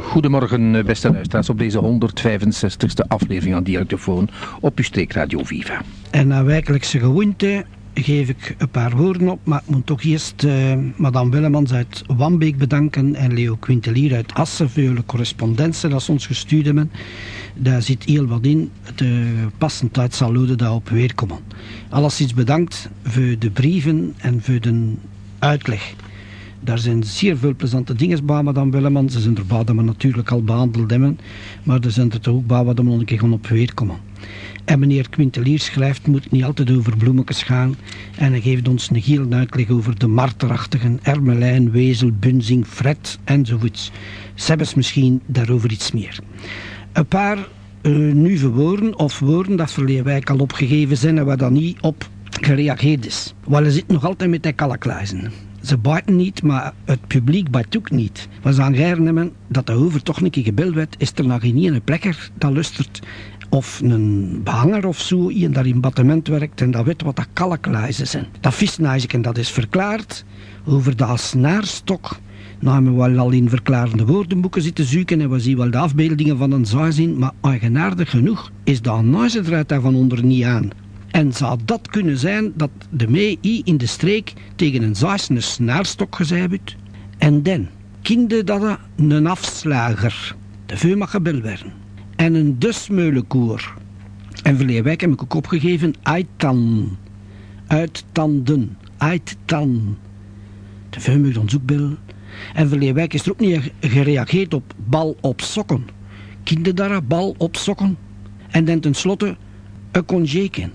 Goedemorgen, beste luisteraars, op deze 165ste aflevering aan Dialectofoon op uw streek Radio Viva. En naar wijkelijkse gewoonte geef ik een paar woorden op, maar ik moet toch eerst uh, madame Willemans uit Wambeek bedanken en Leo Quintelier uit Assen voor de correspondentie dat ze ons gestuurd hebben. Daar zit heel wat in. De passend tijd zal Lode daarop weerkomen. Alleszins bedankt voor de brieven en voor de uitleg. Daar zijn zeer veel plezante dingen bij Madame Willemans. Ze zijn er bij dat we natuurlijk al behandeld hebben. Maar er zijn er toch ook bij wat we nog een keer gaan op weerkomen. En meneer Quintelier schrijft, moet niet altijd over bloemetjes gaan. En hij geeft ons een heel uitleg over de marterachtigen, ermelijn, wezel, bunzing, fret enzovoorts. Sebes misschien daarover iets meer. Een paar uh, nieuwe woorden of woorden dat verleden wijk al opgegeven zijn en waar dan niet op gereageerd is. Wel, zit nog altijd met de kalakluizen. Ze buiten niet, maar het publiek buiten ook niet. We zijn hebben dat de over toch een keer gebeld werd, is er nog geen ene plekker dat lustert of een behanger of zo, die daar in battement werkt en dat weet wat dat kalkluizen zijn. Dat visnijzen, dat is verklaard over de snaarstok. Nou hebben we wel al in verklarende woordenboeken zitten zoeken en we zien wel de afbeeldingen van een zaai zien, maar eigenaardig genoeg is dat nooit eruit van onder niet aan. En zou dat kunnen zijn dat de mee in de streek tegen een zaaisende snaarstok wordt? En dan, kinde een afslager, de gebeld werden en een dusmeulenkoer. En verleden week heb ik ook opgegeven uittan. Uittanden. Uittan. De vuimig dan zoekbel. En verleden week is er ook niet gereageerd op bal op sokken. Kinderdara, bal op sokken. En dan tenslotte een conjeken.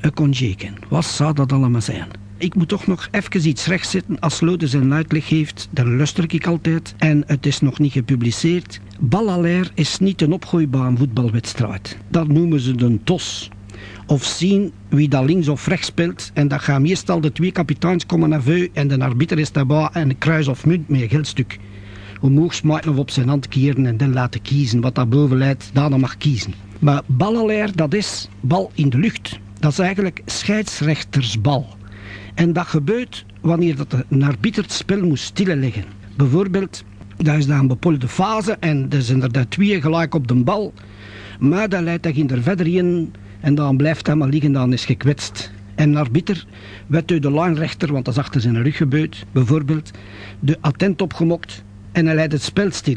Een conjeken. Wat zou dat allemaal zijn? Ik moet toch nog even iets rechtzetten. Als Lode zijn uitleg geeft, dan luister ik altijd. En het is nog niet gepubliceerd. Ballalair is niet een opgooibaan voetbalwedstrijd. Dat noemen ze de TOS. Of zien wie dat links of rechts speelt. En dat gaan meestal de twee kapiteins komen naar vuur. En de arbiter is daarbij en een kruis of munt met een geldstuk. Omhoog smijten of op zijn hand keren en dan laten kiezen. Wat dat boven leidt, daarna mag kiezen. Maar ballalair, dat is bal in de lucht. Dat is eigenlijk scheidsrechtersbal. En dat gebeurt wanneer dat een arbiter het spel moet stilleggen. Bijvoorbeeld dat is dan een bepaalde fase en er zijn er daar twee gelijk op de bal. Maar dan leidt hij er verder in en dan blijft hij maar liggen, dan is gekwetst. En een arbiter werd uit de lijnrechter, want dat is achter zijn rug gebeurd, bijvoorbeeld, de attent opgemokt en hij leidt het spel stil.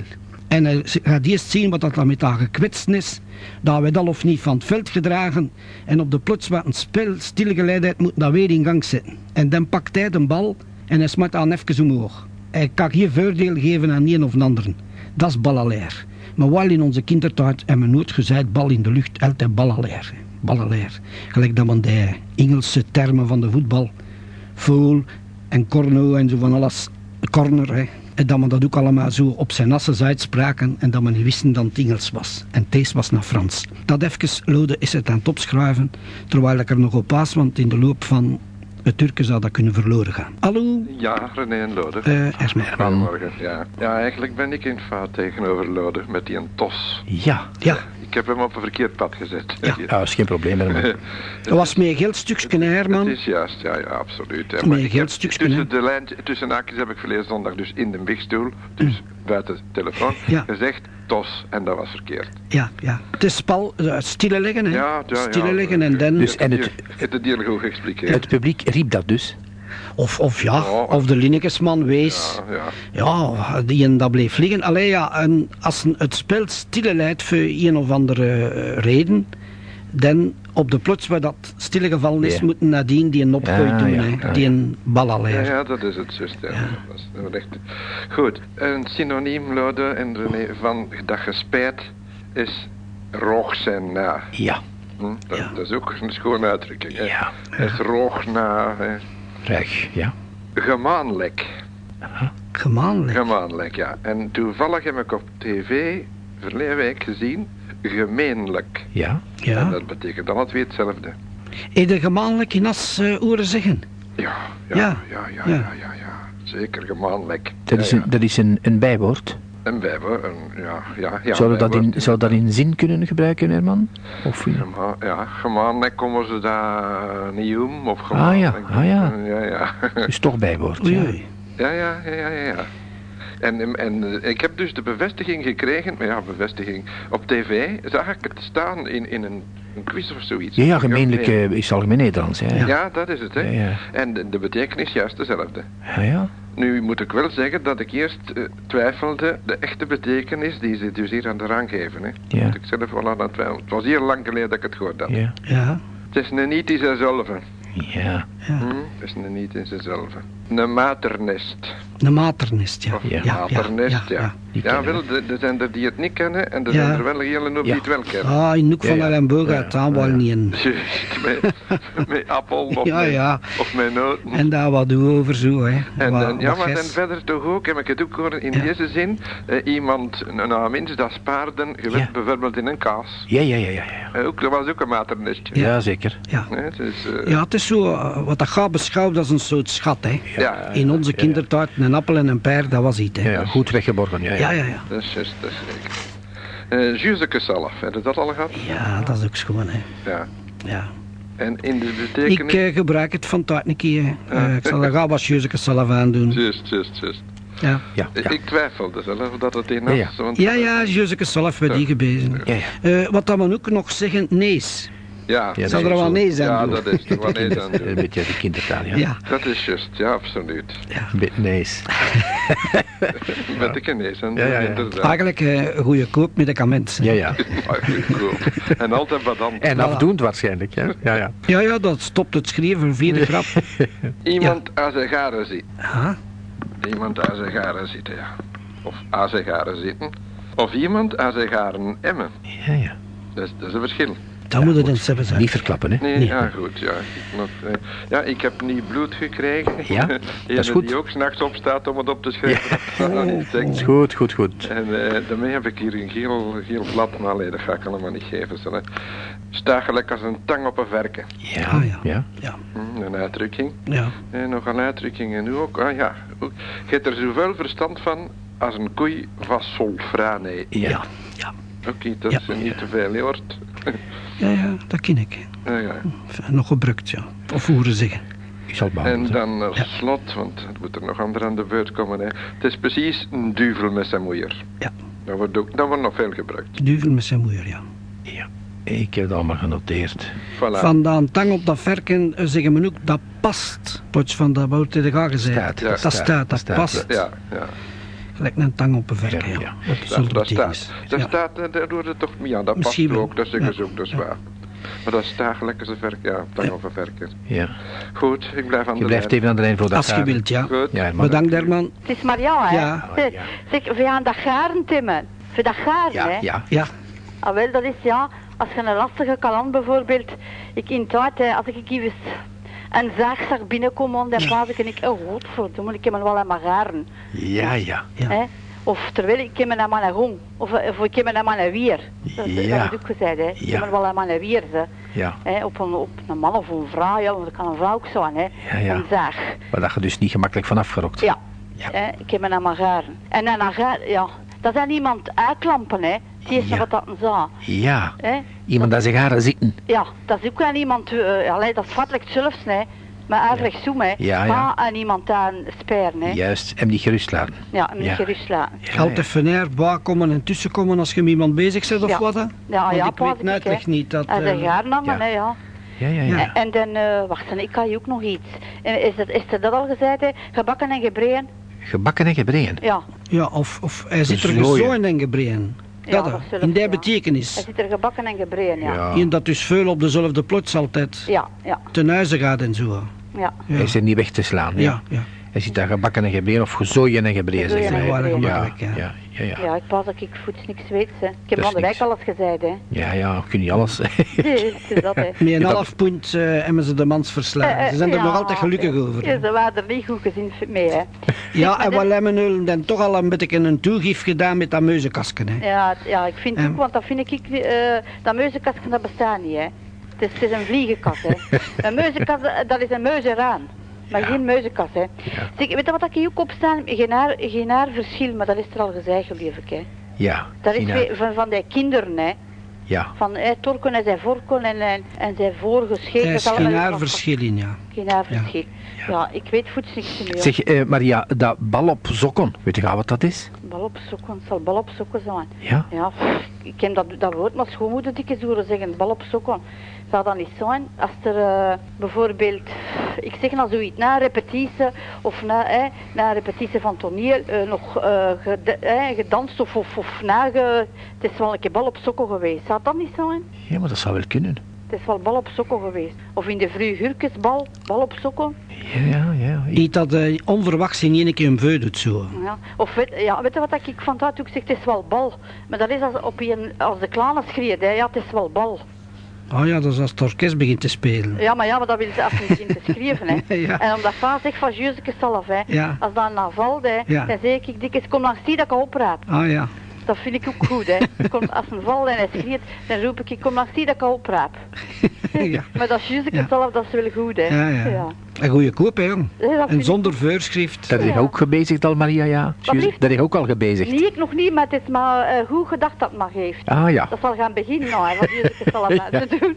En hij gaat eerst zien wat dat met haar gekwetst is, dat wij dat of niet van het veld gedragen en op de plots wat een spel stilgeleid heeft, moet dat weer in gang zetten. En dan pakt hij de bal en hij smaakt aan even omhoog. Hij kan geen voordeel geven aan een of een ander. Dat is ballaleer. Maar wel in onze kindertijd hebben we nooit gezegd bal in de lucht, altijd ballaleer. Ballaleer. Gelijk dat men de Engelse termen van de voetbal, foul en corno en zo van alles, corner, hè. En dat men dat ook allemaal zo op zijn asses uitspraken en dat men niet wisten dat het Engels was. En deze was naar Frans. Dat even, Lode, is het aan het opschrijven, terwijl ik er nog op pas, want in de loop van het Turken zou dat kunnen verloren gaan. Hallo? Ja, René en Loder. Uh. Goedemorgen, ja. Ja, eigenlijk ben ik in fout tegenover Loder met die een tos. Ja, ja. Ik heb hem op een verkeerd pad gezet. Ja, ja dat is geen probleem. Herman. dat was meer geldstukje, Herman. Het is juist, ja, ja absoluut. Hè. Meer geldstukje, Tussen de lijn, tussen haakjes heb ik verleden zondag dus in de bigstoel, dus mm. buiten de telefoon, ja. gezegd tos en dat was verkeerd. Ja, ja. Het is spal, uh, stille leggen, hè. Ja, ja, Stille ja, leggen en dan... Dus, en het, het, het geëxpliqueerd. Het publiek riep dat dus. Of, of ja, of de Linnekesman wees. Ja, ja. ja, die en dat bleef liggen. Alleen ja, en als het spel stille leidt voor een of andere uh, reden, dan op de plots waar dat stilgevallen is, yeah. moeten nadien die een opgooi ja, doen, ja, hè, die een balaleer. Ja, ja, dat is het. Ja. Dat echt... Goed, een synoniem, Lode en René, van dat gespijt is roog zijn na. Ja. Hm? Dat, dat, is ook een schone uitdrukking. Hè? Ja. Het is roog na... Hè? Reg, ja. Gemaanlijk. Gemaanlijk? Gemaanlijk, ja. En toevallig heb ik op tv verleden week gezien gemeenlijk. Ja. ja. En dat betekent dan twee hetzelfde. Heb je gemaanlijk in as uh, oren zeggen? Ja, ja, ja, ja, ja, ja, ja, ja. Zeker gemaanlijk. Dat is een, dat is een, een bijwoord. Een bijwoord, een, ja, ja, ja. Zou dat, in, zou dat in zin kunnen gebruiken, Herman? Of, ja, gemaanlijk komen ze daar niet om. Of ah ja, ah ja. Ja, ja. Dus toch bijwoord, ja. Ja, ja, ja, ja, ja. En, en eh, ik heb dus de bevestiging gekregen, maar ja, bevestiging. Op tv zag ik het staan in, in een, een quiz of zoiets. Ja, ja gemeenlijk nee. eh, is algemeen Nederlands. Ja, Ja, dat is het, hè. Ja, ja. En de, de betekenis is juist dezelfde. ja. ja. Nu moet ik wel zeggen dat ik eerst eh, twijfelde de echte betekenis die ze dus hier aan de rang geven. Hè. Ja. Moet ik zelf wel aan het twijfelen. Het was hier lang geleden dat ik het gehoord had. ja. Ja, Het is een niet in zichzelf. ja. ja. Hm? Het is een niet in zichzelf. Een maternest. Een maternest, ja. Of Ja. ja, maternest, ja. Wel, er er zijn er die het niet kennen en er Ja. zijn er wel een hele hoop die het wel kennen. Ah, in Noek van Ja, ja. Ellenburg Ja, uit ja. aan wel Ja, ja. niet in. Met, met appel of, Ja, met, ja. of met noten. En daar wat doen we over zo, hè. En, Wat- en, ja, maar en verder toch ook, heb ik het ook gehoord in Ja. deze zin, eh, iemand, nou minstens dat paarden, gewend Ja. bijvoorbeeld in een kaas. Ja, ja, ja, ja. ja. Eh, ook, dat was ook een maternestje. Ja. Ja, zeker. Ja. Hè, het is, eh, ja, het is zo, eh, wat dat gaat beschouwd als een soort schat, hè. Ja, In onze ja, ja. kindertijd, een appel en een peer, dat was iets, hè. Ja, ja, goed weggeborgen. Ja, Ja, ja. ja, ja. dat is juist, dat is zeker. Uh, Juzekesalf, heb je dat al gehad? Ja, dat is ook schoon, hè. Ja. Ja. En in de Ik betekenis... eh, gebruik het van tijd een keer. hè. Eh, ik zal er gauw wat jeuzeke salaf aan doen. Juist, juist, juist. Ja, Ja, ja. Ik twijfelde zelf dat het in Ja, was. ja. Want, ja, ja salaf bij die gebezen. ja, ja. Eh, wat dan we ook nog zeggen, nees. Ja, Ja, dat er wel nee zijn? ja doen? dat is er wel eens aan Een beetje de kindertaal, ja. Ja. Dat is juist, ja, absoluut. Be- Nee. is- Met de aan Ja, ja, ja. Eigenlijk eh, een goede koopmedicament. Ja, ja. Ah, goedkoop. En altijd wat anders. En afdoend waarschijnlijk, ja. Ja, ja. Ja, ja, dat stopt het schreeuwen, vierde grap. Iemand aan zijn garen zitten. Ah, Iemand aan zijn garen zitten, ja. Of aan zijn garen zitten. Of iemand aan zijn garen emmen. Ja, ja. Dat is, dat is een verschil. Dat moet het hebben zijn. Niet verklappen, hè. Nee, Nee. ja goed, ja. Ik, moet, eh, ja, ik heb niet bloed gekregen. Ja, dat is Ene goed. die ook s'nachts opstaat om het op te schrijven. Dat kan niet zeggen. Is goed, goed, goed. En eh, daarmee heb ik hier een geel, geel blad, maar nee, dat ga ik allemaal niet geven. Zo, hè. Sta gelijk als een tang op een verken. Ja, Ah, ja. ja. Ja, Hm, een uitdrukking. ja. En nog een uitdrukking. En nu ook, ah ja, ook. je hebt er zoveel verstand van als een koei van solfrane. Ja. Ja, ja. Oké, dat Ja. is niet te veel, hoort. Ja, ja, dat ken ik. ja, ja. Nog gebruikt, ja. Of horen zeggen. Ik zal het En dan als slot, want het moet er nog ander aan de beurt komen. Hè. Het is precies een duvel met zijn moeier. Ja. Dat wordt, ook, dat wordt nog veel gebruikt. Duvel met zijn moeder, ja. Ja. Ik heb het allemaal genoteerd. Voilà. Vandaan tang op dat verken eh, zeggen we ook, dat past. Plots van dat wordt de gagen zei. Staat, ja. Dat staat, staat, dat staat. past. Ja, ja. Gelijk een tang op een verken, Ja. Dat Dat, dat staat. betekenis. Dat Ja. staat, eh, daar doet het toch, ja, dat Misschien past wel. ook, dat Ja. ze ook, dat is Ja. waar. Maar dat staat gelijk als een verk, ja, tang Ja. of een verker. Ja. Goed, ik blijf aan Je de blijft lijn. even aan de lijn voor dat Als je wilt, ja. Goed. Ja, maar Bedankt, Herman. Het is Maria, hè? Ja. Zeg, ja. zeg, we gaan dat garen timmen. Voor dat garen, Ja, hè? ja. Ja, Ah, wel, dat is ja, als je een lastige kalant bijvoorbeeld, ik in tijd, als ik even een zaag zag binnenkomen, dan plaats ik en ik, oh godverdomme, ik heb hem wel aan mijn garen. Ja, ja. Ja. Hè? Of terwijl ik heb hem aan mijn rong, of, of ik heb hem aan mijn wier. Dat, dat Ja. heb ik ook gezegd, hè. Ik Ja. heb hem wel aan mijn wier, hè. Ja. Hè, op, een, op een man of een vrouw, ja, want dat kan een vrouw ook zijn, hè. Ja, ja. Een zaag. Maar dat je dus niet gemakkelijk van afgerokt. Ja. Ja. Hè, ik heb me aan mijn garen. En aan mijn garen, ja, dat zijn iemand uitklampen, hè. Die is Ja. wat dat zei. Ja. Hè. Iemand aan zijn garen zitten. Ja, dat is ook wel iemand, eh allee, dat vat ligt zelfs, hè. Maar eigenlijk zo, hè. Ja, ja. Maar aan iemand aan speren, hè. Juist. Hem niet gerust laten. Ja, hem niet Ja. gerust laten. Ja, geld even neer, komen en tussenkomen als je met iemand bezig bent of Ja. wat, hè? Ja, Want ja, ik weet net hè. echt niet dat... En de eh, aan, ja. hè, ja. Ja, ja, ja. En, en dan, eh, wacht, en ik kan je ook nog iets. Is, dat, is er dat al gezegd, hè? Gebakken en gebreien? Gebakken en gebreien. Ja. Ja, of, of hij zit er Zooien. gezooid en gebreien. Ja, Dat, in die ja. Hij betekenis. zit er gebakken en gebreien, ja. Ja, In dat dus veel op dezelfde plots altijd ja, ja. ten huize gaat en zo. ja. Hij is er niet weg te slaan. Ja. Ja, ja. Hij zit daar gebakken en gebreien of gezooid en gebreien. Gezooien en gebreien. Ja, Gemakkelijk, ja. ja, ja, ja. Ja, ik pas dat ik voets niks weet, hè. Ik heb is van de wijk niks. alles gezegd, hè. Ja, ja, kun je alles. Is dat, hè. Met een half punt eh, hebben ze de mans verslagen. Eh, eh, Ze zijn er ja, nog altijd gelukkig over. Ja, ze waren er niet goed gezien mee, hè. Ja, en we hebben nu dan toch al een beetje een toegif gedaan met dat muizenkastje. Hè. Ja, ja, ik vind En- ook, want dat vind ik, eh dat muizenkastje, dat bestaat niet, hè. Het is, het is een vliegenkast, hè. Een muizenkast, eh, dat is een muizenraam. Maar Ja. geen muizenkast, hè. Zeg, weet je wat ik hier ook op staan? Geen, haar, geen haarverschil, maar dat is er al gezegd, geloof ik, hè. Ja, Dat is weer van, van die kinderen, hè. Ja, Van eh, Torken en zijn voorkon en, en, en zijn Er voorgeschreven. is geen haar verschil in, ja. Geen haverschil. Ja. ik weet voets niks meer. Zeg, eh, Maria, dat bal op sokken, weet je wat dat is? Bal op sokken, het zal bal op sokken zijn. Ja? Ja, pff, ik ken dat, dat woord, maar schoonmoeder dikke zoeren zeggen, bal op sokken. Zou dat niet zijn als er eh, bijvoorbeeld, ik zeg nou zoiets, na een repetitie of na, eh, na een repetitie van toneel eh, nog eh, ged- eh, gedanst of, of, of na, ge- het is wel een keer bal op sokken geweest. Zou dat niet zijn? Ja, maar dat zou wel kunnen. Het is wel bal op sokken geweest. Of in de Vruugurkesbal, bal op sokken. Ja, ja, ja. Iets dat eh, onverwachts in één keer een veu doet zo. Ja. Of weet, ja, weet je wat ik van dat ook zeg, het is wel bal. Maar dat is als, op een, als de kleine schreeuwt, hè, ja, het is wel bal. Oh ja, dat is als het orkest begint te spelen. Ja, maar ja, maar dat wil ze af niet zien te schrijven, hè. Ja. En omdat vader zegt van Jezus zelf, hè. Ja. Als dat nou valt, hè, dan zeg ik dikwijls, kom langs die dat ik opraap. Ah ja. Dat vind ik ook goed, hè. Kom, als een valt en hij schreeuwt, dan roep ik, kom langs die dat ik opraap. ja. Maar dat is Jezus Ja. zelf, dat is wel goed, hè. Ja, ja. Een goede koop, hè, jong. Ja, En ik- zonder voorschrift. Dat is Ja. ook gebezigd al, Maria, ja. Dat is ook al gebezigd. Nee, ik nog niet, maar het is maar eh, goed gedacht dat het maar heeft. Ah ja. Dat zal gaan beginnen, nou, hè, wat Jezus zal aan Ja. te doen.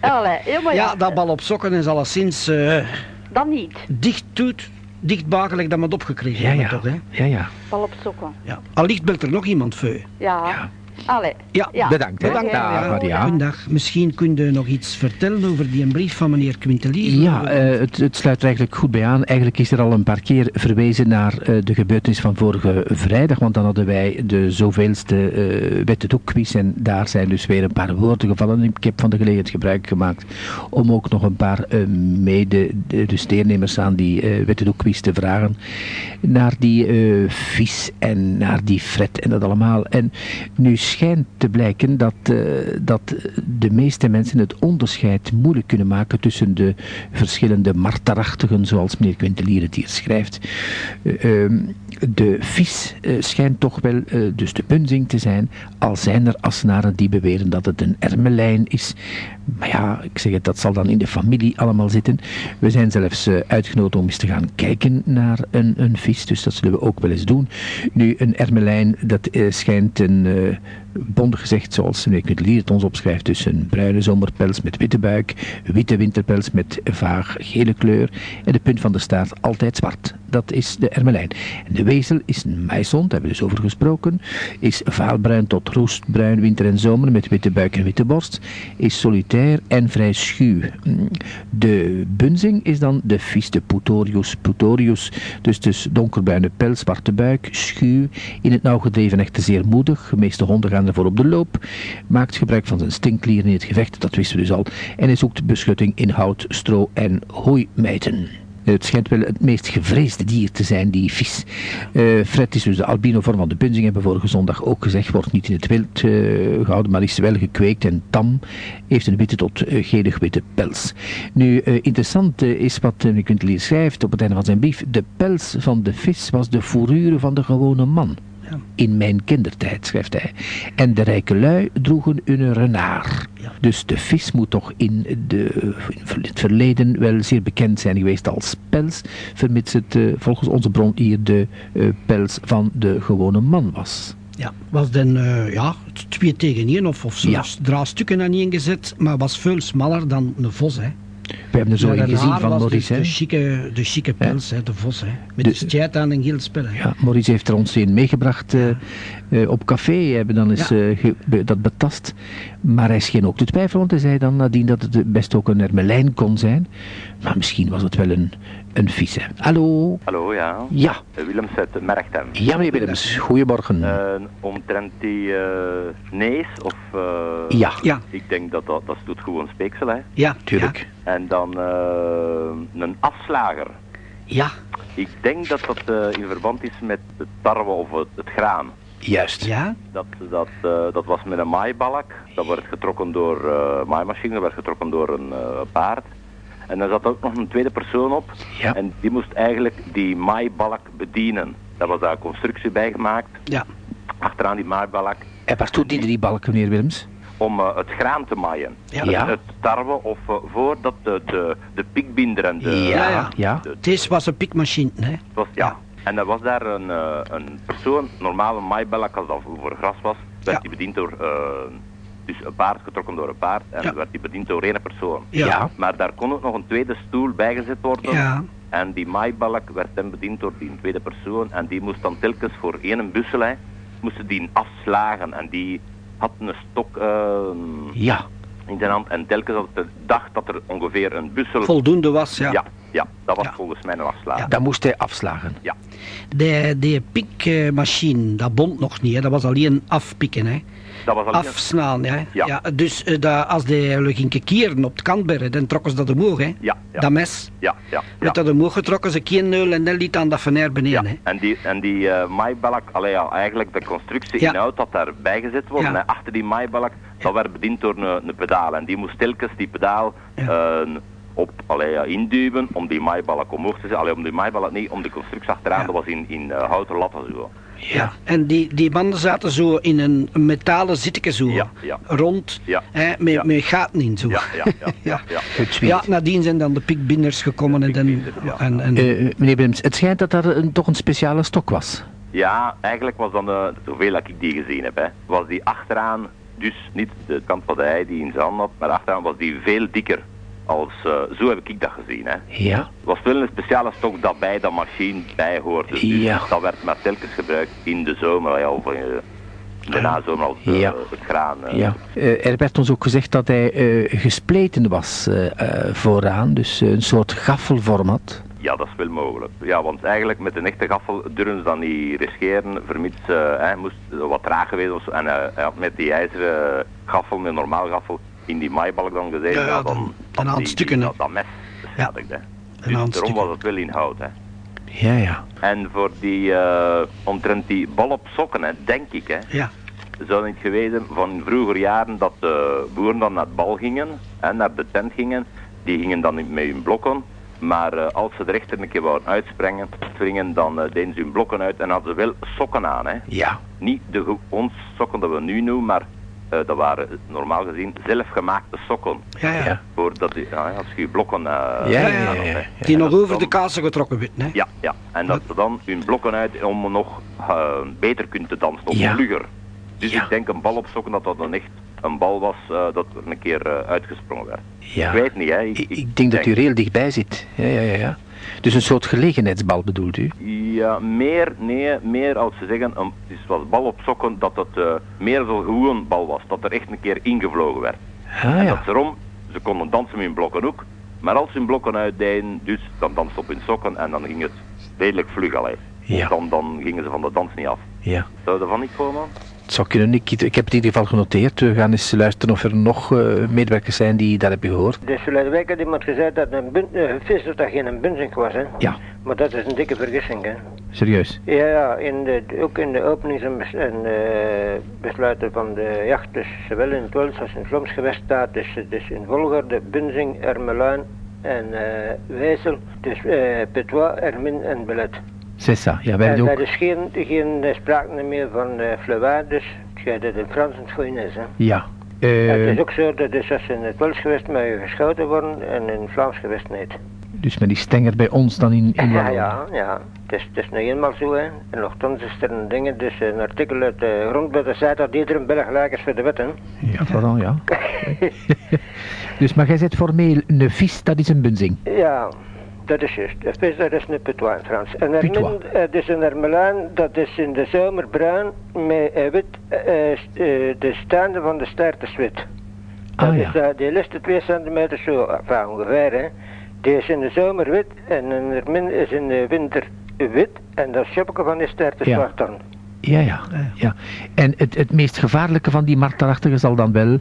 Allee, ja, ja, Ja, dat bal op sokken is alleszins eh Dan niet, dicht doet, dicht bakelijk dat men opgekregen Ja, hebben, ja. toch, hè? Ja, ja. bal op sokken. Ja. Allicht belt er nog iemand voor. Ja. Ja. Allee. Ja, Ja. Bedankt, hè. Bedankt, Dag. Maria. Goedendag. Misschien kun je nog iets vertellen over die brief van meneer Quintelier. Ja, eh, het, het sluit er eigenlijk goed bij aan. Eigenlijk is er al een paar keer verwezen naar eh, de gebeurtenis van vorige vrijdag, want dan hadden wij de zoveelste uh, wettendoekquiz en daar zijn dus weer een paar woorden gevallen. Ik heb van de gelegenheid gebruik gemaakt om ook nog een paar eh, mede, de, dus deelnemers aan die uh, wettendoekquiz te vragen naar die uh, vis en naar die fret en dat allemaal. En nu schijnt te blijken dat, uh, dat de meeste mensen het onderscheid moeilijk kunnen maken tussen de verschillende marterachtigen, zoals meneer Quintelier het hier schrijft. Uh, de vis uh, schijnt toch wel uh, dus de bunzing te zijn, al zijn er assenaren die beweren dat het een ermelijn is. Maar ja, ik zeg het, dat zal dan in de familie allemaal zitten. We zijn zelfs uh, uitgenodigd om eens te gaan kijken naar een, een vis, dus dat zullen we ook wel eens doen. Nu, een ermelijn, dat schijnt een bondig gezegd, zoals meneer Quintelier het ons opschrijft, dus een bruine zomerpels met witte buik, witte winterpels met vaag gele kleur en de punt van de staart altijd zwart. Dat is de ermelijn. En de wezel is een maishond, daar hebben we dus over gesproken, is vaalbruin tot roestbruin winter en zomer met witte buik en witte borst, is solitair en vrij schuw. De bunzing is dan de vis de Putorius putorius, dus dus donkerbruine pels, zwarte buik, schuw, in het nauw gedreven echter zeer moedig, de meeste honden gaan ervoor op de loop, maakt gebruik van zijn stinklieren in het gevecht, dat wisten we dus al, en hij zoekt beschutting in hout, stro en hooimijten. Het schijnt wel het meest gevreesde dier te zijn, die vis. Uh, Fred is dus de albino-vorm van de bunzing, hebben we vorige zondag ook gezegd. Wordt niet in het wild uh, gehouden, maar is wel gekweekt en tam. Heeft een witte tot uh, gelig-witte pels. Nu, interessant is wat meneer Quintelier schrijft op het einde van zijn brief. De pels van de vis was de fourrure van de gewone man. Ja. In mijn kindertijd, schrijft hij. En de rijke lui droegen een renard. Ja. Dus de vis moet toch in, de, in het verleden wel zeer bekend zijn geweest als pels, vermits het uh, volgens onze bron hier de uh, pels van de gewone man was. Ja, was dan uh, ja, twee tegen één of, of zelfs ja. draadstukken aan één gezet, maar was veel smaller dan een vos, hè. We hebben er zo in gezien van Maurice. De, de, chique, de chique pels, ja. hè, de vos, hè, met de, de aan en geel spellen. Ja, Maurice heeft er ons een meegebracht uh, uh, op café. Hebben dan ja. uh, ge, dat betast. Maar hij scheen ook te twijfelen, want hij zei dan nadien dat het best ook een ermelijn kon zijn. Maar misschien was het wel een, een vieze. Hallo? Hallo, ja. Ja. Willems uit Merchtem. Ja, meneer Willems. Goedemorgen. Uh, omtrent die nees, of... ja. ja. Ik denk dat dat, dat doet gewoon speeksel, hè. Ja, tuurlijk. Ja. En dan een afslager. Ja. Ik denk dat dat uh, in verband is met het tarwe of het, het graan. Juist. Ja? Dat, dat, uh, dat was met een maaibalk. Dat werd getrokken door uh, maaimachine, dat werd getrokken door een paard. En dan zat ook nog een tweede persoon op. Ja. En die moest eigenlijk die maaibalk bedienen. Daar was daar een constructie bij gemaakt. Ja. Achteraan die maaibalk. En waartoe diende die balk, meneer Willems? om uh, het graan te maaien. Ja. Het, het tarwe of uh, voordat de, de, de piekbinder en de... Ja, ja. ja. De, Deze was een piekmachine, hè? Was, ja. En er was daar een, uh, een persoon, normaal een maaibelk als dat voor gras was, werd Ja. die bediend door Dus een paard getrokken door een paard en Ja. werd die bediend door één persoon. Ja. Maar daar kon ook nog een tweede stoel bijgezet worden. Ja. En die maaibalk werd dan bediend door die tweede persoon. En die moest dan telkens voor één bussel, hè, moesten die afslagen. En die had een stok eh, Ja. in zijn hand. En telkens als de dag dat er ongeveer een bussel... Voldoende was, ja. ja, ja, dat was Ja. volgens mij een afslagen. Dan moest hij afslagen. Ja. De, de piekmachine, dat bond nog niet, hè. dat was alleen afpikken. Hè. Dat was alleen... Afsnaan, hè. Ja. dus eh, dat, als de ging kieren op het kantbergen, dan trokken ze dat omhoog, hè. Ja, ja. Dat mes. Ja, ja, ja. Met dat omhoog getrokken, ze geen neul en dan liet aan dat van beneden, Ja, hè. en die, en die eh, maaibalk, allee, ja, eigenlijk de constructie Ja. inhoud dat daar bijgezet wordt, Ja. hè, achter die maaibalk, dat werd bediend door een, een pedaal. En die moest telkens die pedaal Ja. Eh, op, allee, ja, induwen om die maaibalk omhoog te zetten. Allee, om die maaibalk niet, om de constructie achteraan, Ja. dat was in, in eh, houten latten zo. Ja. En die, die banden zaten zo in een metalen zitje zo. Ja, ja. Rond, Ja. hè, met, Ja. met gaten in zo. Ja, ja, ja, ja. ja. Het zwiet. Ja, nadien zijn dan de piekbinders gekomen en, dan, en, en Eh, meneer Willems, het schijnt dat er een, toch een speciale stok was. Ja, eigenlijk was dan, eh, zoveel dat ik die gezien heb, hè, was die achteraan, dus niet de kant van de hei die in zijn hand had, maar achteraan was die veel dikker. Als, eh, zo heb ik dat gezien. Hè. Ja. Het was wel een speciale stok dat bij de machine bij hoorde. Dus Ja. dat werd maar telkens gebruikt in de zomer, ja, of eh, in de nazomer als eh, Ja. het graan. Ja. Er werd ons ook gezegd dat hij gespleten was vooraan, dus een soort gaffelformat. Ja, dat is wel mogelijk. Ja, want eigenlijk met een echte gaffel durven ze dan niet riskeren, vermits hij moest wat traag geweest was. En hij had met die ijzeren gaffel, met een normaal gaffel, in die maaibalk dan gezeten. Ja, ja, dan- dan, dan aan die- stukken, die- hè. Dat, dat mes beschadigd, hè. aan Dus daarom stukken. was het wel in hout, hè. Ja, ja. En voor die, eh omtrent die bal op sokken, hè, denk ik, hè. ja. zou niet geweest van vroeger jaren dat de boeren dan naar het bal gingen en naar de tent gingen. Die gingen dan met hun blokken. Maar eh, als ze de rechter een keer wouden uitspringen, springen, dan eh, deden ze hun blokken uit en hadden ze wel sokken aan. Hè. Ja. Niet de ons sokken dat we nu noemen, maar eh, dat waren normaal gezien zelfgemaakte sokken. Ja, ja. Voordat die, ja, als je je blokken... eh, Ja, ja. Die nog over dan- de kassen getrokken werd, hè. ja, ja. En dat ze dan hun blokken uit om nog eh, beter kunt te dansen, of Ja. vlugger. Dus Ja. ik denk een bal op sokken dat dat dan echt een bal was eh, dat er een keer eh, uitgesprongen werd. ja. Ik weet niet, hè. Ik, ik denk dat u er heel dichtbij zit. Ja, ja, ja, ja. Dus een soort gelegenheidsbal bedoelt u? Ja, meer, nee, meer als ze zeggen, een, het is was bal op sokken, dat het eh, meer zo'n gewoon bal was. Dat er echt een keer ingevlogen werd. Ah En ja. dat ze erom, ze konden dansen met hun blokken ook. Maar als ze hun blokken uitdeden, dus dan dansten ze op hun sokken en dan ging het redelijk vlug alleen. Ja. Dan, dan gingen ze van de dans niet af. Ja. Zou er van niet komen? Het zou kunnen. Ik, ik heb het in ieder geval genoteerd. We gaan eens luisteren of er nog eh, medewerkers zijn die dat hebben gehoord. Dus verleden week had iemand gezegd dat een bun, eh, vis dat geen bunzink was, hè? Ja, Maar dat is een dikke vergissing, hè? serieus. Ja, ja, in de, ook in de openings- en, bes- en eh, besluiten van de jacht, dus zowel in het Wels als in het Vlaams gewest staat, dus, dus in volgorde Bunzing, Ermeluin en Wijzel, dus Petois, Ermin en Belet. C'est ça. Ja, wij En hebben daar ook. is geen, geen eh, sprake meer van uh, dus ja, dat in Frans het goeie is, hè. Ja. Ja, het Eh, is ook zo dat dus als ze in het Wels gewest met je geschoten worden en in het Vlaams gewest niet. dus men is stenger bij ons dan in, in Ja, ja, ja. Het is, het is nou eenmaal zo, hè. En nogthans is er een ding, dus een artikel uit de grondwet dat zei dat iedere Belg gelijk is voor de wet, hè. Ja, vooral ja. dus, maar jij zegt formeel, een vis, dat is een bunzing. Ja, dat is juist. Een vis, dat is een in Frans. En ermin, eh, dus een hermelaan, dat is in de zomer bruin met eh, wit, eh, de staande van de staart is wit. Dat Ah ja. is, eh, die ligt 2 centimeter zo, enfin, ongeveer, hè. Die is in de zomer wit en een hermin is in de winter wit en dat schopje van die staart is Ja. zwart dan. Ja, ja. ja. En het, het meest gevaarlijke van die martelachtige zal dan wel...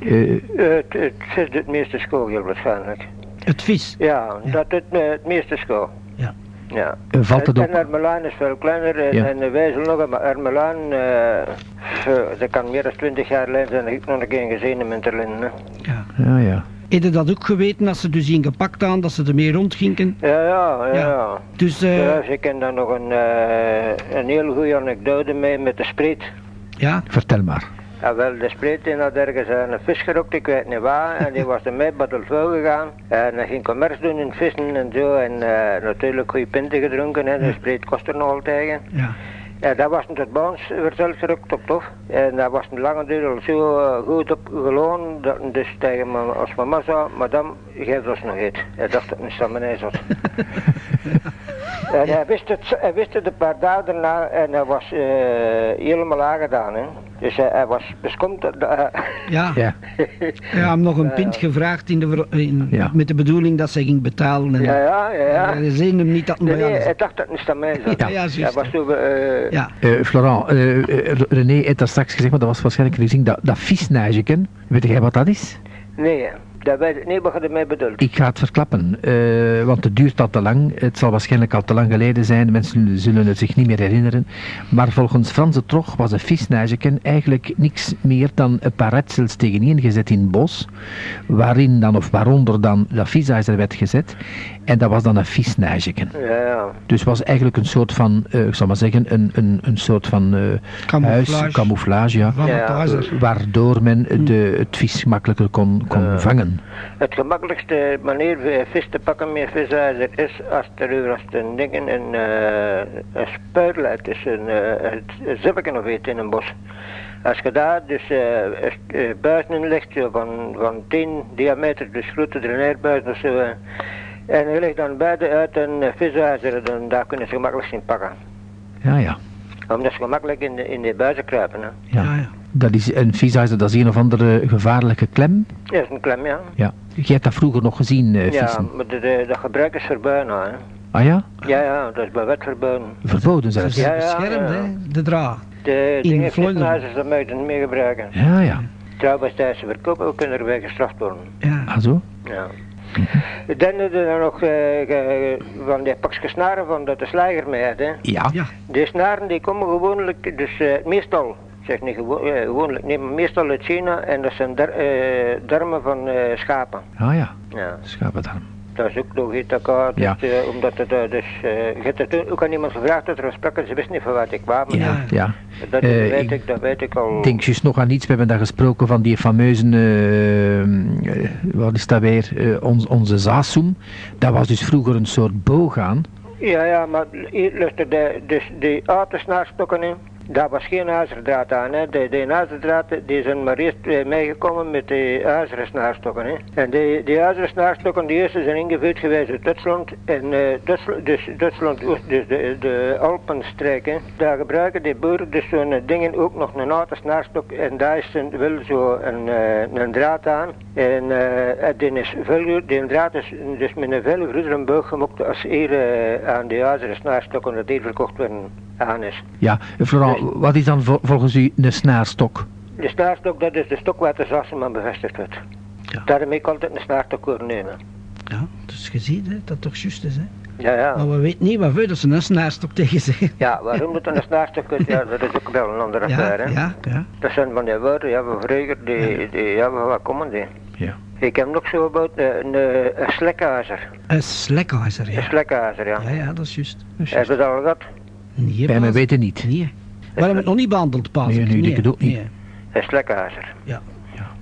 eh, Eh, Het, het doet het meeste school heel waarschijnlijk. Het vis. Ja, Ja. dat doet me het meeste school. Ja. Ja. eh, valt het en, op... en is veel kleiner en, Ja. en de wijzel nog, maar Ermelaan, eh, dat kan meer dan 20 jaar zijn dat ik nog een keer gezien in Interlin. hè. Ja. Ja, ja. Heb je dat ook geweten als ze dus ingepakt aan, dat ze ermee rondgingen? Ja, ja, ja. Ja. ja. Dus, eh, Ja, ze ken daar nog een, eh, een heel goede anekdote mee met de spreet. ja, Vertel maar. Wel, de die had ergens een vis gerokt, ik weet niet waar, en die was ermee Battleville gegaan. En hij ging commerce doen in vissen en zo, en eh, natuurlijk goede pinten gedronken, hè, de spreet kost er nog altijd. ja. Ja, dat was het bij ons op tof. En dat was een lange duur al zo eh, goed op geloon. Dat dus tegen me, als mama zei, madame, geef ons nog iets. Hij dacht dat het een samenij zat. en hij wist, het, hij wist het een paar dagen daarna en hij was eh, helemaal aangedaan. Hè. Dus hij, hij was beskomd. dat- dat- Ja, Ja. ja hem nog een pint gevraagd in de, ver- in, Ja. met de bedoeling dat zij ging betalen. En ja, ja, ja. ja. Hij zei hem niet dat hij Nee, nee, hij dacht dat het een samenij zat. Ja, ja, hij was zo... eh, Ja, Eh, Florent, eh, eh, René heeft daar straks gezegd, maar dat was waarschijnlijk gezien, dat, dat viesneigeken, weet jij wat dat is? Nee, niet wat je bedoelt. Ik ga het verklappen, eh, want het duurt al te lang. Het zal waarschijnlijk al te lang geleden zijn. Mensen zullen het zich niet meer herinneren. Maar volgens Frans de Trog was een visneigeken eigenlijk niks meer dan een paar retsels tegeneen gezet in het bos. Waarin dan, of waaronder dan, dat viesijzer werd gezet. En dat was dan een visneigeken. Ja, ja. Dus het was eigenlijk een soort van, eh, ik zal maar zeggen, een, een, een soort van eh, Camouflage. huis, camouflage, ja. Eh, waardoor men de, het vis makkelijker kon, kon vangen. Het gemakkelijkste manier vis te pakken met visijzer is als er u als een ding in een, eh een spuit leidt, dus een, een zippeken of iets in een bos. Als je daar dus eh uh, buiten zo van, van 10 diameter, dus grote draineerbuizen of zo, en je ligt dan beide uit een uh, visijzer, dan daar kunnen ze gemakkelijk zien pakken. Ja, ja. Omdat ze gemakkelijk in de, in de buizen kruipen. Hè. ja. Ja, ja. Dat is een visijzer, dat is een of andere gevaarlijke klem. Dat is een klem, ja. Ja. Je hebt dat vroeger nog gezien, eh, Ja, maar de, de, dat gebruik is verboden, hè. Ah ja? Ja, ja, dat is bij wet verboden. Verboden Ze zelfs. zijn Ja, ja, beschermd, ja. hè, de draad. De In dingen visnazers, dat mag je niet meer gebruiken. Ja, ja. Trouwens, tijdens de verkoop ook kunnen erbij gestraft worden. Ja. Ah zo? Ja. Dan we nog eh, ge- van die pakjes snaren van dat de slager mee had. Hè. Ja. Ja. Die snaren die komen gewoonlijk, dus eh, meestal, ik zeg niet gewo eh, gewoonlijk, nee, maar meestal uit China en dat zijn dar eh, darmen van eh, schapen. Ah ja. Ja, Schapendarm. Dat is ook nog kan, Ja. dus, eh, omdat het eh, dus, eh, je hebt toen ook aan iemand gevraagd dat er spraken, ze wist niet van wat ik kwam. Ja, Ja. Dat weet ik dat weet ik al. denk juist nog aan iets. We hebben daar gesproken van die fameuze, wat is dat weer, ons, onze zaassoem. Dat was dus vroeger een soort boog aan. Ja, ja, maar hier, luister, de, dus die snaarstokken, hè, daar was geen ijzerdraad aan. Hè. De, ijzerdraad die zijn maar eerst eh, meegekomen met die ijzeren. Hè. En die, die ijzeren die eerste zijn ingevoerd geweest uit Duitsland. En eh, Duitsland, dus Duitsland, dus de, de daar gebruiken die boeren dus zo'n eh, dingen ook nog een oude snaarstok. En daar is wel zo een, een draad aan. En eh, die, is veel, die draad is dus met een veel grotere boog gemaakt als hier aan die ijzeren snaarstokken dat hier verkocht worden Ja, eh, Florent, wat is dan vol- volgens u een snaarstok? De snaarstok, dat is de stok waar de zassenman bevestigd wordt. Ja. Daarmee kan altijd een snaarstok worden nemen. Ja, dus je ziet hè, dat toch juist is. Hè? Ja, ja. Maar we weten niet wat we dat ze een snaarstok tegen zeggen. Ja, waarom dat een snaarstok is, ja, dat is ook wel een andere Ja, affaire. hè. ja, ja. Dat zijn van die woorden, ja, van vroeger, die, die, ja, wat komen die? Ja. Ik heb nog zo about een, een, een slekhazer. Een slekhazer, Een ja. slekhazer, ja. Ja, ja, dat is juist. Heb je dat al gehad? Nee, Bij mij weten niet. Nee. We hebben het nog niet behandeld, Paas. Nee, nee, ik bedoel niet. Een slekhazer. Ja.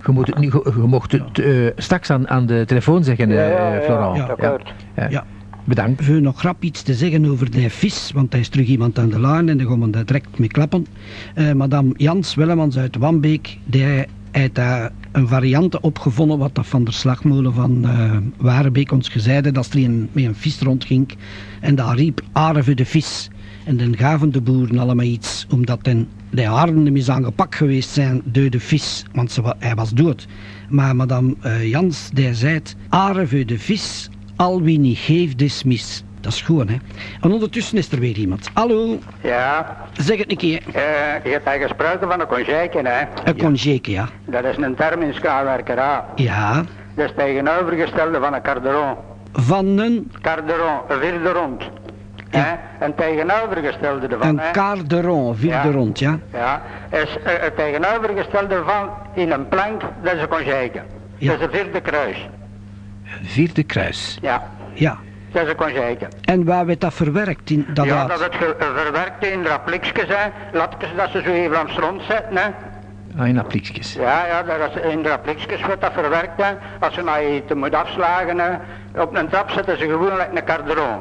Je, moet het niet, je, mocht het eh, straks aan, aan de telefoon zeggen, eh, Ja, ja, ja, Florent. ja, Ja. Ja. Ja. Bedankt. Ik wil nog grap iets te zeggen over de vis, want hij is terug iemand aan de lijn en daar gaan we daar direct mee klappen. Eh, madame Jans Wellemans uit Wambeek, die heeft daar een variant opgevonden wat dat van de slagmolen van eh Warebeek ons gezeide, dat er een, met een vis rondging en daar riep Areve de vis. En dan gaven de boeren allemaal iets, omdat dan de haren mis aangepakt geweest zijn door de vis, want ze, hij was dood. Maar madame eh, Jans, die zei het, Areve de vis, al wie niet geeft is mis. Dat is gewoon, hè. En ondertussen is er weer iemand. Hallo, Ja, zeg het een keer. eh, je hebt daar gesproken van een conjectje, hè. Een congéke, ja. Dat is een term in schaalwerkerij. Ja, Dat is tegenovergestelde van een carderon. van een, Carderon, een vierde rond. Hè? Een tegenovergestelde ervan, een hè. quart de rond, vierde Ja. rond, ja. Ja, is eh, het tegenovergestelde ervan in een plank, dat is een. Ja. Dat is een vierde kruis. Vierde kruis. Ja, Ja. dat is een conjecke. En waar werd dat verwerkt in dat ja, laat? dat het eh, verwerkt in raplikjes, hè. Latjes dat ze zo even aan het rond zetten, hè. Ah, in appliekjes. Ja, ja, dat is in de wordt dat verwerkt. Hè. Als ze nou iets moet afslagen, hè, op een trap zetten ze gewoon like een carderon.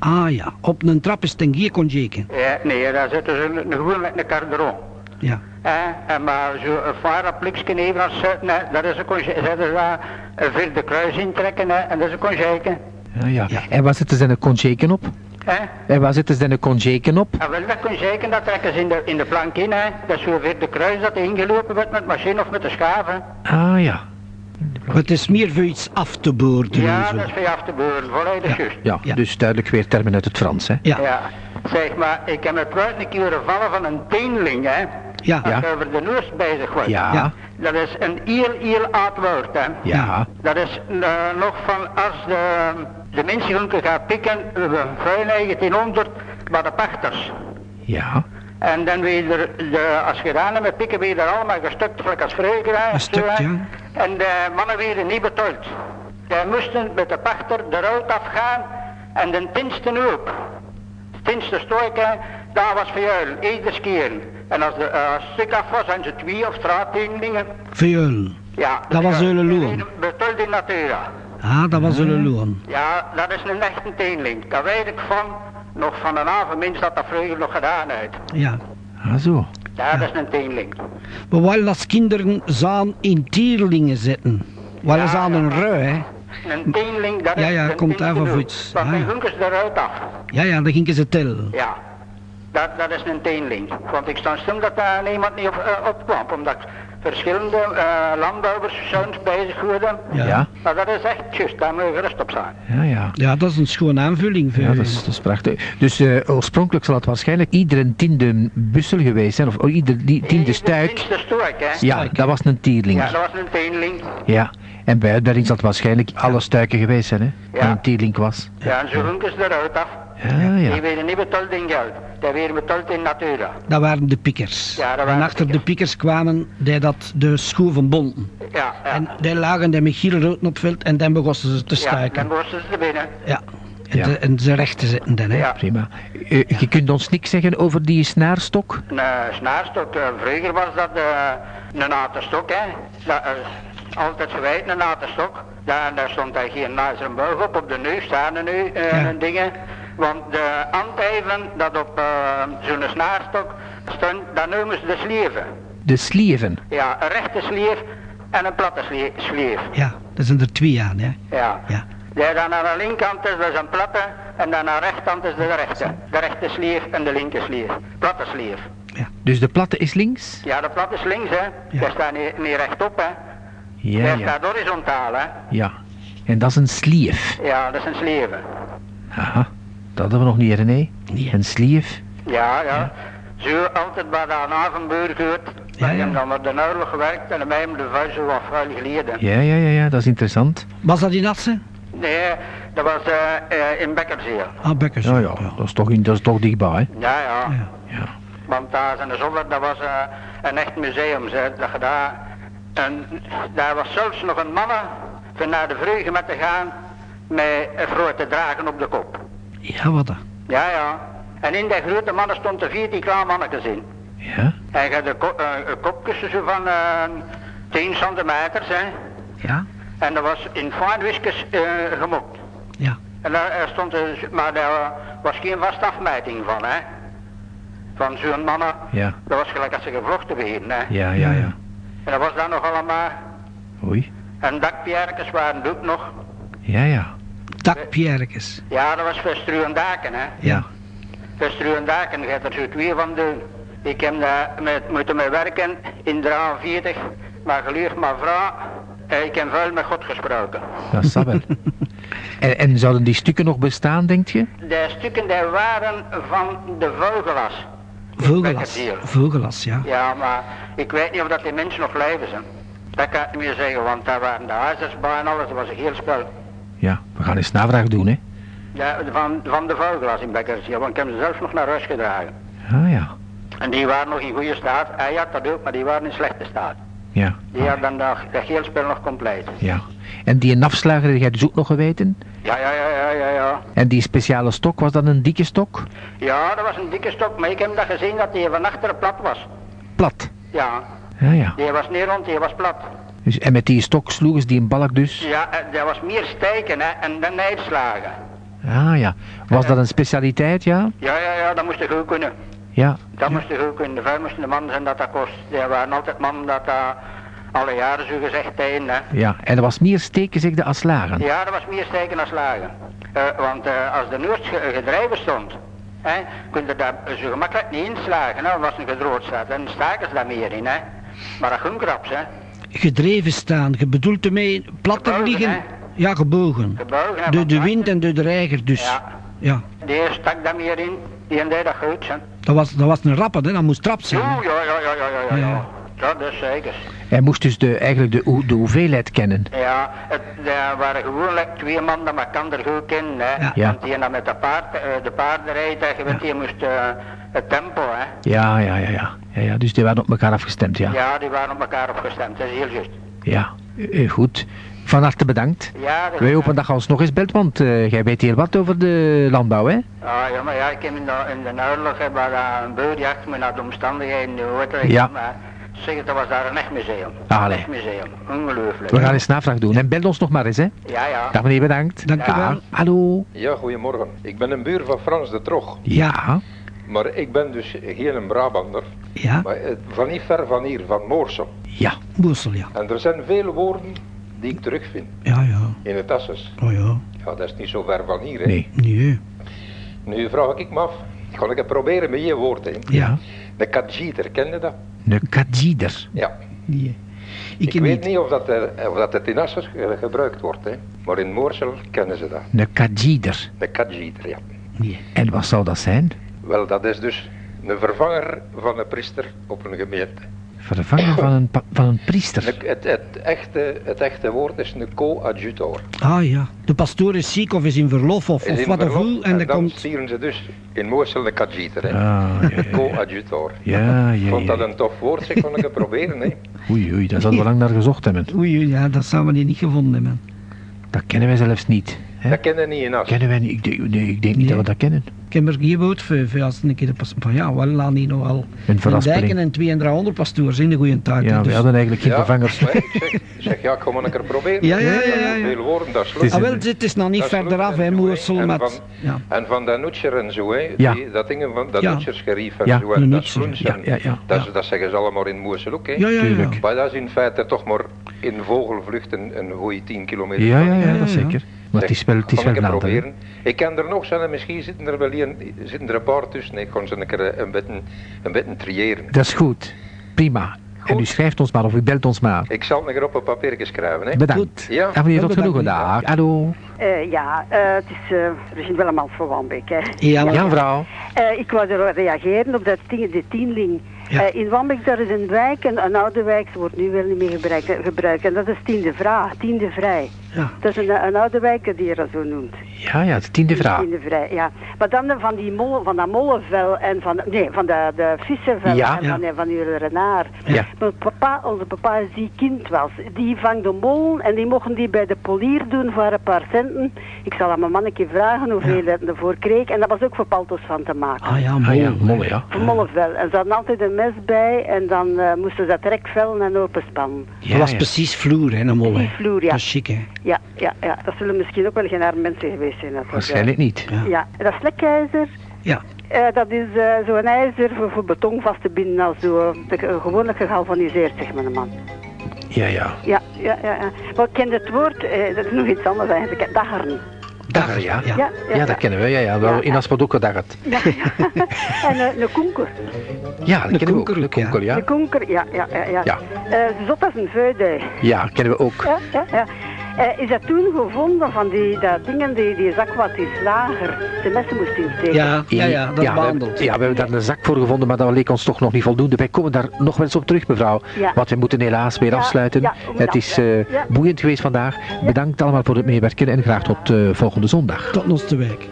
Ah ja, op een trap is het een gier kon jeken. Ja, nee, daar zitten ze een- gewoon met een carderon. Ja. Eh, en maar zo een vaarappliksje even als ze, nee, dat is een zetten ze daar een vierde kruis intrekken hè, en dat is een conjeken. Ja, ja. Ja. En waar zitten ze een conjeken op? Hè? En waar zitten ze dan een conjeken op? En wel, dat conjeken, dat trekken ze in de, in de plank in, hè. Dat is zo'n vierde kruis dat ingelopen wordt met machine of met de schaven. Ah ja. Maar het is meer voor iets af te boorden en Ja, zo. dat is voor je af te boren, volledig juist. Ja, Ja. dus duidelijk weer termen uit het Frans, hè? Ja, Ja. Zeg maar, ik heb het nooit een keer vallen van een teenling, hè. ja, Als Ja. over de neus bezig wordt. Ja. Ja. Dat is een heel, heel oud woord, hè. Ja. Dat is eh, nog van als de, de mensengroente gaat pikken, uh, voor 1900, bij de pachters. Ja. En dan weer de, als gedaan met pikken, weer er allemaal gestukt, gelijk als vreugde. Een stuk, ja. En de mannen werden niet betaald. Die moesten met de pachter de rood afgaan en de tinsten ook. De tinsten stoiken, dat was jou, iedere keer. En als de het stuk af was, zijn ze twee of straattegelingen. Veul. Ja, Dat was hun loon. Betaald in natura. Ah, dat was een loon. Ja, dat is een echte teenling. Daar weet ik van, nog van een avond minst dat dat vroeger nog gedaan heeft. Ja. Ah zo. Ja, dat is een teenling. Maar wel als kinderen zaan in tierlingen zitten. Wel eens Ja, aan ja. een rui, hè. Een teenling, dat Ja, is ja, een komt daar van voets. Ah, dan ja. gaan ze eruit af. Ja, ja, dan gingen ze tellen. Ja, dat, dat is een teenling. Want ik sta stil dat daar niemand niet op, eh, opkwam. Omdat verschillende eh landbouwerszoons bezig worden. Ja. Ja. Maar dat is echt juist, daar moet je gerust op zijn. Ja, ja. Ja, dat is een schone aanvulling voor Ja, dat is, dat is prachtig. Dus eh, oorspronkelijk zal het waarschijnlijk iedere tiende bussel geweest zijn, of oh, ieder die, tiende stuik. De stuik, hè? Ja, dat was een tierling. Ja, dat was een teenling. Ja. En bij uitbreiding zal het waarschijnlijk alle stuiken geweest zijn, hè? Ja. Een tierling was. Ja, en zo gaan ze eruit af. Ja, Die ja. werden niet betaald in geld. Die werden betaald in natura. Dat waren de pikkers. Ja, dat waren en de achter de pikkers. pikkers kwamen die dat de schoeven bonden. Ja, ja. En die lagen die met gielrood op veld en dan begonnen ze te ja, stuiken. dan moesten ze binnen. Ja. En, Ja. De, en ze recht te zetten dan, hè. Ja. Prima. Eh, je kunt ons niks zeggen over die snaarstok? Een eh, snaarstok, eh, vroeger was dat eh, een stok, hè. Dat altijd gewijd, een stok. Daar, daar stond hij geen ijzeren boog op, op de neus staan er nu eh, Ja. dingen. Want de handheven dat op eh, zo'n snaarstok stond, dat noemen ze de slieven. De slieven. Ja, een rechte slief en een platte slie- slief. Ja, dat zijn er twee aan, hè. Ja. Ja. Die dan aan de linkerkant is, dat is een platte, en dan aan de rechterkant is de rechte. De rechte slief en de linker slief. Platte slief. Dus de platte is links? Ja, de plat is links, hè. Ja. Die staat niet, niet rechtop, hè. Ja, ja. staat horizontaal, hè. Ja. En dat is een slief. Ja, dat is een slieven. Aha. Dat hadden we nog niet, René. Nee. Een slief. Ja, ja. Zo altijd bij de avondbuur gehoord. Ja, Ik ja. heb dan met de Nuilen gewerkt en mij de vuist zo wat vuil geleden. Ja, ja, ja, ja. Dat is interessant. Was dat in Assen? Nee, dat was eh, eh, in Bekkerzeel. Ah, Bekkers. Ja, ja. Dat is toch, in, dat is toch dichtbij, hè? Ja, ja. Ja. Ja. Want daar in de zolder, dat was eh, een echt museum, zeg, dat je daar... En daar was zelfs nog een mannen van naar de vreugde met te gaan met een grote dragen op de kop. Ja, wat dan? Ja, ja. En in die grote mannen stond er 14 kleine mannetjes in. Ja. En je had de ko- eh, kopjes zo van eh 10 centimeter, hè. Ja? En dat was in fijn wisjes eh, gemokt. Ja. En daar er stond, er, maar daar was geen vaste afmeting van, hè. Van zo'n mannen. Ja. Dat was gelijk als ze gevlochten beginnen, hè. Ja, ja, ja. En dat was dan nog allemaal. Oei. En dakpjerkens waren ook nog. Ja, ja. Dakpjerkes. Ja, dat was voor daken, hè. Ja. Voor daken, je hebt er zo twee van doen. Ik heb daar met, moeten mee werken in 43, maar gelukkig maar vrouw. eh, Ik heb veel met God gesproken. Dat is dat wel. en, en zouden die stukken nog bestaan, denk je? De stukken die waren van de vogelas. Vogelas. Vogelas, ja. Ja, maar ik weet niet of dat die mensen nog leven zijn. Dat kan ik niet meer zeggen, want daar waren de bij en alles, dat was een heel spel. Ja, we gaan eens navraag doen, hè? Ja, van, van de vogelas in Bekkerziel, want ik heb ze zelfs nog naar huis gedragen. Ah, ja. En die waren nog in goede staat. Hij had dat ook, maar die waren in slechte staat. Ja. Die had dan dat, dat heel spel nog compleet. Ja. En die nafslager, die jij dus ook nog geweten? Ja, ja, ja, ja, ja, ja. En die speciale stok, was dat een dikke stok? Ja, dat was een dikke stok, maar ik heb dat gezien dat die van achteren plat was. Plat. Ja, Ja, ja. die was niet rond, die was plat. Dus, en met die stok sloegen ze die een balk dus? Ja, eh, dat was meer steken hè, en dan neerslagen. Ah ja. Was dat een specialiteit, ja? Ja, ja, ja, dat moest je goed kunnen. Ja. Dat moest je goed kunnen. De vuil moesten de mannen zijn dat dat kost. Die waren altijd mannen dat dat alle jaren zo gezegd heen, hè. Ja. En er was meer steken, zeg de als slagen. Ja, dat was meer steken dan slagen. Eh, want eh, als de Noord ge- gedreven stond, hè, je daar zo gemakkelijk niet inslagen. Hè, was een gedrood staat. Dan staken ze daar meer in, hè. Maar dat ging kraps, hè. Gedreven staan, je bedoelt ermee platter Gebogen, liggen? hè? Ja, gebogen. Gebogen, hè, De, de wind en de dreiger dus. Ja, Ja. die eerste stak daar meer in. Die en deed dat goed, hè. Dat, was, dat was een rapper, hè? dat moest trap zijn. Ja, hè. ja, ja, ja, ja, ja, ja. Ja. Ja, dat is zeker. Hij moest dus de, eigenlijk de, hoe- de hoeveelheid kennen. Ja, het er waren gewoonlijk twee man dat elkaar goed kennen. Hè. Ja. Ja. Want die dat met de, paard, eh, de paarden rijdt, je weet, die moest eh, het tempo. Hè. Ja, ja, ja, ja. ja, ja dus die waren op elkaar afgestemd, ja. Ja, die waren op elkaar afgestemd, dat is heel juist. Ja. Eh, goed. Van harte bedankt. Ja, Wij hopen dat je ons nog eens belt, want eh, jij weet heel wat over de landbouw, hè? Ah, ja, maar ja, ik heb in de, in de oorlog eh, een beurjacht, maar naar de omstandigheden, ik, Ja. maar zeg, dat was daar een echt museum. Allee. Een echt museum, ongelooflijk. We gaan eens navraag doen. En bel ons nog maar eens, hè? Ja, ja. Dag meneer, bedankt. Dank u wel. Hallo. Ja, goedemorgen. Ik ben een buur van Frans de Trog. Ja. Maar ik ben dus geen Brabander. Ja, Maar eh, van niet ver van hier, van Moorsel. Ja. Boersel, ja. En er zijn veel woorden die ik terugvind Ja, ja. in het Asses. Oh ja. Ja, dat is niet zo ver van hier. Hè. Nee. Nee. Nu vraag ik me af, ga ik het proberen met je woord. Hè. Ja. De kajiter, ken je dat? De kajider. Ja. nee. Ik, ken weet niet of dat, eh, of dat het in Asses ge- gebruikt wordt. Hè. Maar in Moorsel kennen ze dat. De kajider. De kajiter, ja. Nee. En wat zou dat zijn? Wel, dat is dus een vervanger van een priester op een gemeente. Vervangen van een, van een priester. Het, het, echte, het echte woord is een coadjutor. Ah ja. De pastoor is ziek of is in verlof of, Is of in wat dan verlof, ook. En, dan dan komt... stieren ze dus in Moorsel de kajiter. hè. Ah, ja, ja, ja. Coadjutor. Ja, ja, Vond dat een tof woord, zeg, kon ik het proberen. Hè. Oei, oei, daar zouden we lang naar gezocht hebben. Oei, oei, ja, dat zouden we die niet gevonden hebben. Dat kennen wij zelfs niet. Hè? Dat kennen niet in As. Kennen wij niet. Ik denk, nee, ik denk niet Nee. dat we dat kennen. Ik heb er geen voor, voor als een keer de pas... Van ja, wel laat die nogal... Een Een dijken en 2 en 300 pastoors in de goede tijd. Ja, hè, we dus- hadden eigenlijk geen Ja, vervangers. zeg, zeg, ja, kom maar een keer proberen. Ja, ja, ja, ja, ja. Veel woorden, dat is Het is Ah, wel, het is nog niet verder af, hè. Moersel, En met... van- Ja. En van de Noetscher en zo, hè. Ja. Die, dat dingen van dat Ja. En Ja, zo. de En dat ja, ja, ja. Dat, dat zeggen ze allemaal in Moersel ook, hè. Ja, ja, ja. Maar dat is in feite toch maar in vogelvlucht een, een goede 10 kilometer. Ja, ja, van ja, dat ja. zeker. Maar het is wel, het is wel ik een proberen. Ik ken er nog zijn, misschien zitten er wel een, zitten er een paar tussen. Ik ga ze een keer eh, een beetje, een beetje triëren. Dat is goed. Prima. En u schrijft ons maar of u belt ons maar. Ik zal het een keer op een papiertje schrijven, hè. Bedankt. Goed. Ja. En meneer, tot genoegen. bedankt, Dag. Hallo. Eh, ja, eh, het is uh, Brigitte Wellemans van Wambeek. Hè. Ja, mevrouw. Eh, ik wou er reageren op dat ding, de tienling. Ja. Eh, in Wambeek daar is een wijk, een, een oude wijk, ze wordt nu wel niet meer gebruikt, gebruikt en dat is Tiende Vra, Tiende Vrij. Ja. Dat is een, een oude wijk die je dat zo noemt. Ja, ja, de tiende vraag. Tiende Vrij, ja. Maar dan van, die mol, van dat mollenvel en van, nee, van de, de vissenvel Ja. en Ja. van, van uw renaar. Ja. Maar papa, onze papa is die kind was. Die vangt de mollen en die mochten die bij de polier doen voor een paar centen. Ik zal aan mijn mannetje vragen hoeveel hij ervoor kreeg. En dat was ook voor paltos van te maken. Ah ja, Ah ja, mol. molle, ja. Voor mollenvel. En ze hadden altijd een mes bij en dan eh, moesten ze dat direct vellen en openspannen. Ja, dat was ja. precies vloer, hè, een mol. hè. Precies vloer, ja. Dat is chic, hè. Ja, ja, ja. Dat zullen misschien ook wel geen arme mensen geweest zijn. Eh, Waarschijnlijk niet. Ja. Ja, en dat slekijzer, Ja. eh, dat is eh, zo'n ijzer voor, voor beton vast te binden als zo uh, gewoonlijk gegalvaniseerd, zegt mijn man. Ja, ja. Ja, ja, ja. ja. Maar ik ken het woord, eh, dat is nog iets anders eigenlijk, daggeren. Dagger, ja. Ja. Ja, ja, Ja, dat kennen we. Ja, ja. Wel, Ja. in Aspert ook gedaggerd. Ja, ja. en een konker. Ja, dat De kennen we ook. konker De ja. De konker, ja, ja, ja. ja. Ja. Eh, zot als een vuidij. Ja, kennen we ook. Ja, ja, ja. Eh, is dat toen gevonden van die dat dingen, die, die zak wat die slager de messen moest insteken? Ja, ja, ja, dat ja, we, behandelt. ja, we hebben daar een zak voor gevonden, maar dat leek ons toch nog niet voldoende. Wij komen daar nog wel eens op terug, mevrouw. Ja. Want we moeten helaas weer Ja, afsluiten. het is eh, boeiend geweest vandaag. Bedankt allemaal voor het meewerken en graag tot eh, volgende zondag. Tot ons te wijk.